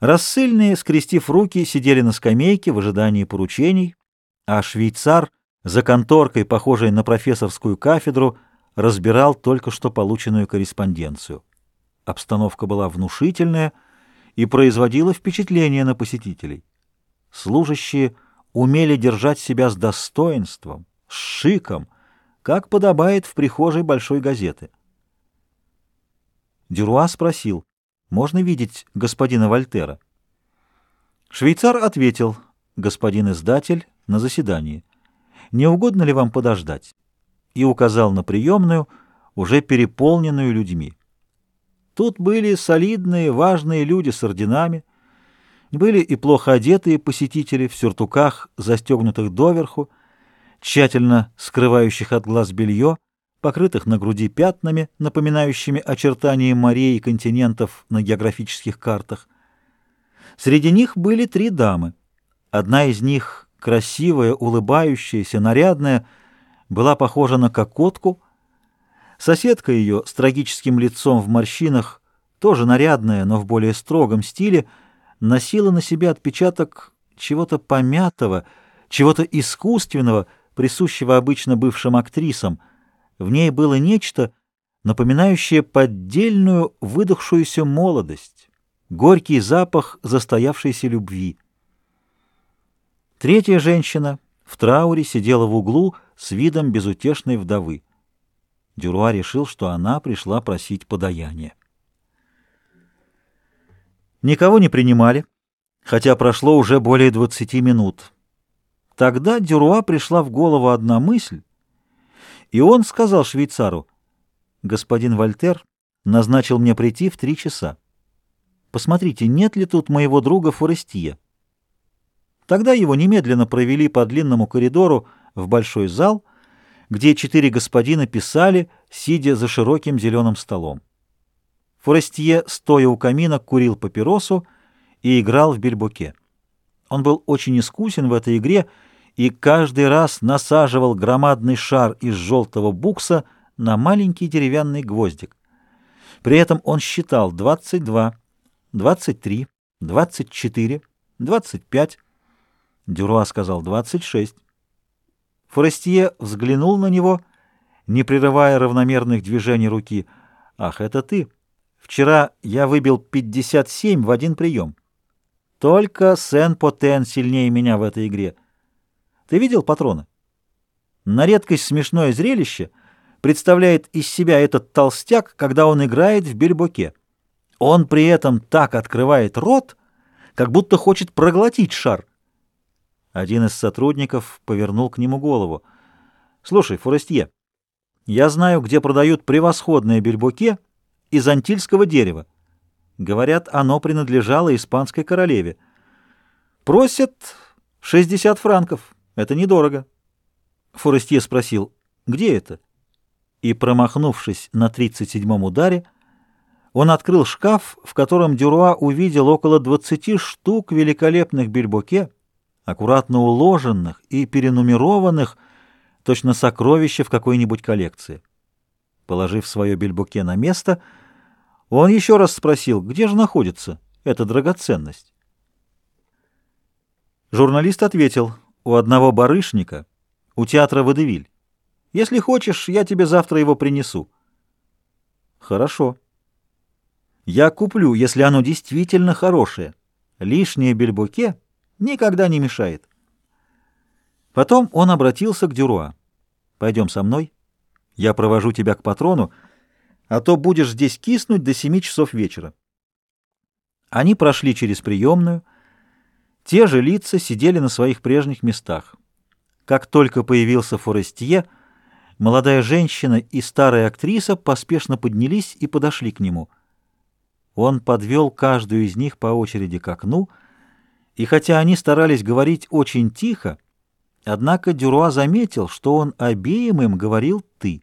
Рассыльные, скрестив руки, сидели на скамейке в ожидании поручений, а швейцар за конторкой, похожей на профессорскую кафедру, разбирал только что полученную корреспонденцию. Обстановка была внушительная и производила впечатление на посетителей. Служащие умели держать себя с достоинством, с шиком, как подобает в прихожей большой газеты. Дюруа спросил, можно видеть господина Вольтера? Швейцар ответил, господин издатель, на заседании. Не угодно ли вам подождать? И указал на приемную, уже переполненную людьми. Тут были солидные, важные люди с орденами, были и плохо одетые посетители в сюртуках, застегнутых доверху, тщательно скрывающих от глаз белье, покрытых на груди пятнами, напоминающими очертания морей и континентов на географических картах. Среди них были три дамы. Одна из них, красивая, улыбающаяся, нарядная, была похожа на кокотку. Соседка ее с трагическим лицом в морщинах, тоже нарядная, но в более строгом стиле, носила на себе отпечаток чего-то помятого, чего-то искусственного, присущего обычно бывшим актрисам — в ней было нечто, напоминающее поддельную выдохшуюся молодость, горький запах застоявшейся любви. Третья женщина в трауре сидела в углу с видом безутешной вдовы. Дюруа решил, что она пришла просить подаяния. Никого не принимали, хотя прошло уже более двадцати минут. Тогда Дюруа пришла в голову одна мысль, и он сказал швейцару, «Господин Вольтер назначил мне прийти в три часа. Посмотрите, нет ли тут моего друга Форестия». Тогда его немедленно провели по длинному коридору в большой зал, где четыре господина писали, сидя за широким зеленым столом. Форестье, стоя у камина, курил папиросу и играл в бельбоке. Он был очень искусен в этой игре и каждый раз насаживал громадный шар из желтого букса на маленький деревянный гвоздик. При этом он считал 22, 23, 24, 25. Дюруа сказал 26. Форестье взглянул на него, не прерывая равномерных движений руки. «Ах, это ты! Вчера я выбил 57 в один прием. Только Сен-Потен сильнее меня в этой игре». Ты видел патрона? На редкость смешное зрелище представляет из себя этот толстяк, когда он играет в бельбоке. Он при этом так открывает рот, как будто хочет проглотить шар. Один из сотрудников повернул к нему голову. «Слушай, Форестье, я знаю, где продают превосходное бельбоке из антильского дерева. Говорят, оно принадлежало испанской королеве. Просят 60 франков». Это недорого. Форестье спросил, где это? И, промахнувшись на тридцать седьмом ударе, он открыл шкаф, в котором Дюруа увидел около двадцати штук великолепных бельбоке, аккуратно уложенных и перенумерованных, точно сокровища в какой-нибудь коллекции. Положив свое бельбоке на место, он еще раз спросил, где же находится эта драгоценность. Журналист ответил — у одного барышника, у театра Водевиль. Если хочешь, я тебе завтра его принесу. Хорошо. Я куплю, если оно действительно хорошее. Лишнее бельбуке никогда не мешает. Потом он обратился к Дюруа. «Пойдем со мной. Я провожу тебя к патрону, а то будешь здесь киснуть до семи часов вечера». Они прошли через приемную, те же лица сидели на своих прежних местах. Как только появился Форестье, молодая женщина и старая актриса поспешно поднялись и подошли к нему. Он подвел каждую из них по очереди к окну, и хотя они старались говорить очень тихо, однако Дюруа заметил, что он обеим им говорил «ты».